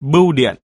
bưu điện.